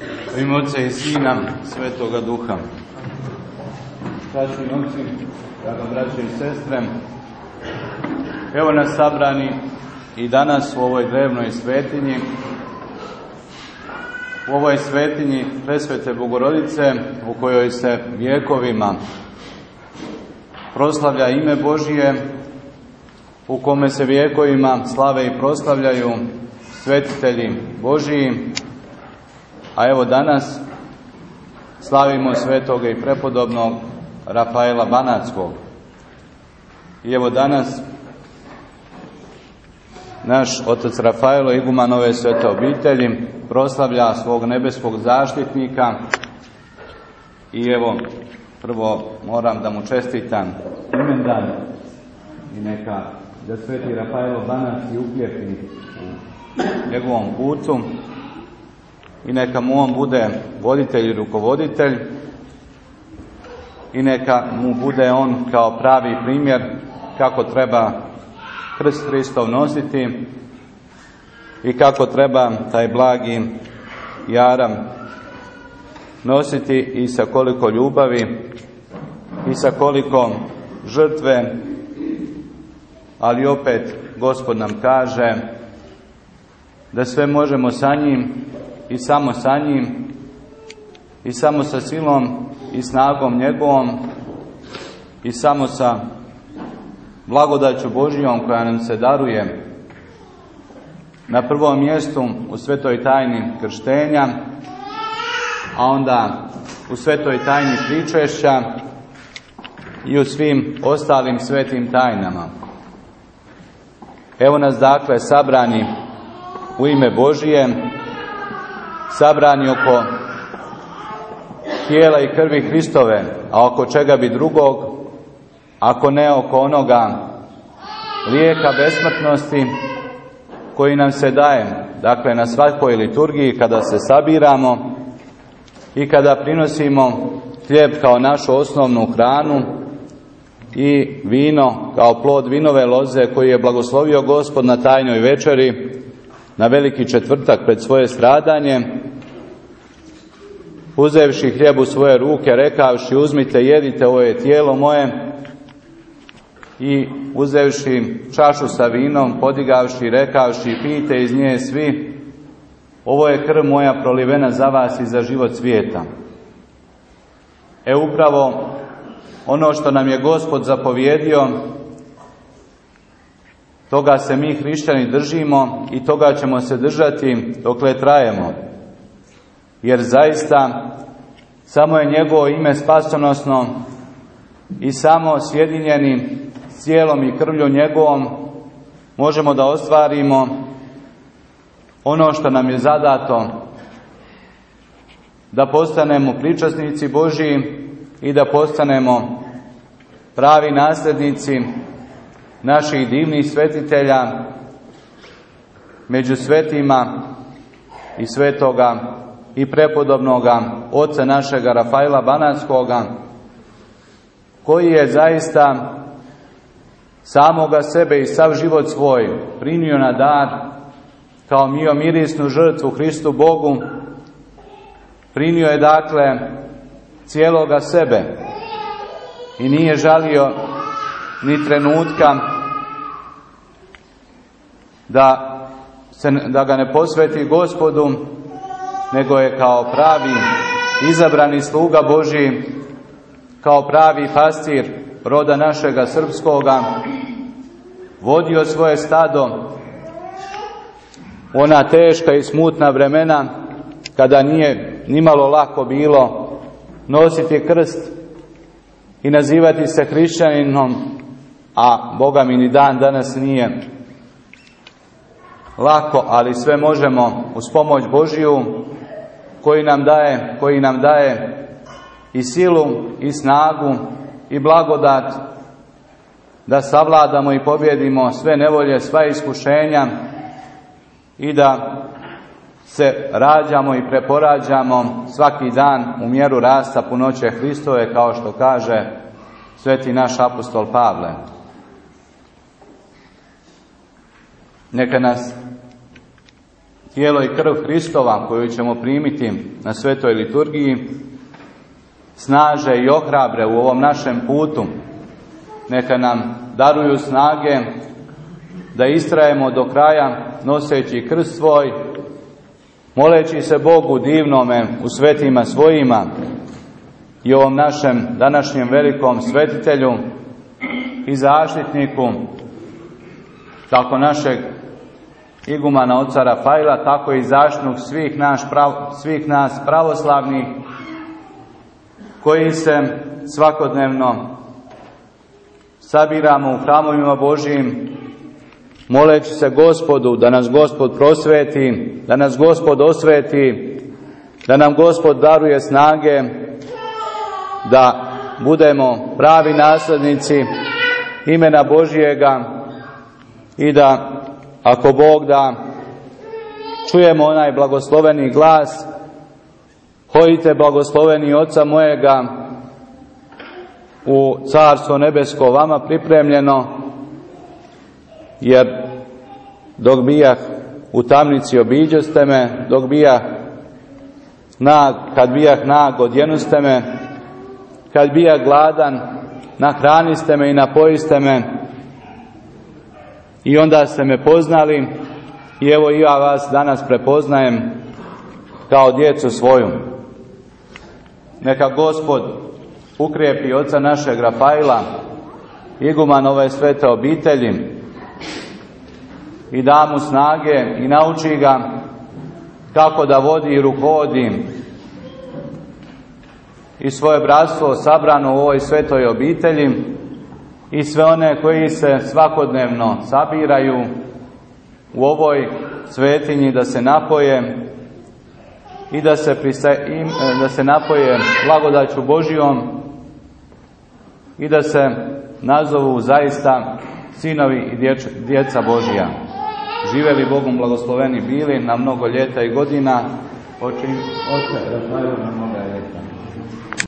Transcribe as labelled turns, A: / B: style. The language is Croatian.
A: U ime i Sina, Svetoga Duha. Časni oci, draga braće i sestre, evo nas sabrani i danas u ovoj drevnoj svetinji, u ovoj svetinji Presvete Bogorodice, u kojoj se vjekovima proslavlja ime Božije, u kome se vijekovima slave i proslavljaju svetitelji Božiji, a evo danas slavimo svetoga i prepodobnog Rafaela Banackog. I evo danas naš otac Rafaelo, iguman ove svete obitelji, proslavlja svog nebeskog zaštitnika i evo, prvo moram da mu čestitam imendan i neka da sveti Rafaelo Banac i ukljepi u njegovom putu i neka mu on bude voditelj i rukovoditelj. I neka mu bude on kao pravi primjer kako treba krst Hristov nositi i kako treba taj blagi jaram nositi i sa koliko ljubavi i sa koliko žrtve. Ali opet gospod nam kaže da sve možemo sa njim i samo sa njim i samo sa silom i snagom njegovom i samo sa blagodaću Božijom koja nam se daruje na prvom mjestu u svetoj tajni krštenja, a onda u svetoj tajni pričešća i u svim ostalim svetim tajnama. Evo nas dakle sabrani u ime Božije, sabrani oko tijela i krvi Hristove, a oko čega bi drugog, ako ne oko onoga lijeka besmrtnosti koji nam se daje, dakle na svakoj liturgiji kada se sabiramo i kada prinosimo hljeb kao našu osnovnu hranu i vino kao plod vinove loze koji je blagoslovio gospod na tajnoj večeri na veliki četvrtak pred svoje stradanje uzevši hljeb u svoje ruke rekavši uzmite jedite ovo je tijelo moje. I uzevši čašu sa vinom podigavši rekavši pijte iz nje svi ovo je krv moja prolivena za vas i za život svijeta. E upravo ono što nam je gospod zapovjedio toga se mi hrišćani držimo i toga ćemo se držati dokle trajemo jer zaista samo je njegovo ime spasonosno i samo sjedinjeni cijelom i krvlju njegovom možemo da ostvarimo ono što nam je zadato da postanemo pričasnici Božiji i da postanemo pravi nasljednici naših divnih svetitelja među svetima i svetoga i prepodobnoga oca našega Rafaela Bananskoga koji je zaista samoga sebe i sav život svoj primio na dar kao mio mirisnu žrtvu Hristu Bogu primio je dakle cijeloga sebe i nije žalio ni trenutka da, se, da ga ne posveti gospodu nego je kao pravi izabrani sluga Boži kao pravi pastir roda našega srpskoga vodio svoje stado. Ona teška i smutna vremena kada nije nimalo lako bilo nositi krst i nazivati se hrišćaninom a Boga mi ni dan danas nije lako, ali sve možemo uz pomoć Božiju koji nam daje, koji nam daje i silu i snagu i blagodat da savladamo i pobjedimo sve nevolje, sva iskušenja i da se rađamo i preporađamo svaki dan u mjeru rasta punoće Hristove kao što kaže sveti naš apostol Pavle. Neka nas tijelo i krv Hristova koju ćemo primiti na svetoj liturgiji snaže i ohrabre u ovom našem putu. Neka nam daruju snage da istrajemo do kraja noseći krst svoj, moleći se Bogu divnome u svetima svojima i ovom našem današnjem velikom svetitelju i zaštitniku tako našeg igumana oca Rafaila, tako i zaštitnog svih, naš prav, svih nas pravoslavnih koji se svakodnevno sabiramo u hramovima Božijim moleći se gospodu da nas gospod prosveti, da nas gospod osveti, da nam gospod daruje snage, da budemo pravi naslednici imena Božijega i da ako Bog da čujemo onaj blagosloveni glas Hojite blagosloveni Oca mojega u Carstvo nebesko vama pripremljeno, jer dok bijah u tamnici obiđoste me, dok bijah nag, kad bijah nag odjenuste me, kad bijah gladan nahraniste me i napojiste me i onda ste me poznali i evo i ja vas danas prepoznajem kao djecu svoju. Neka gospod ukrijepi oca našeg Rafaila, iguman ove svete obitelji i da mu snage i nauči ga kako da vodi i rukovodi i svoje bratstvo sabrano u ovoj svetoj obitelji i sve one koji se svakodnevno sabiraju u ovoj svetinji da se napoje i da se, im, da se napoje blagodaću Božijom i da se nazovu zaista sinovi i dječ, djeca Božija. Živeli Bogom blagosloveni bili na mnogo ljeta i godina, oči, oče,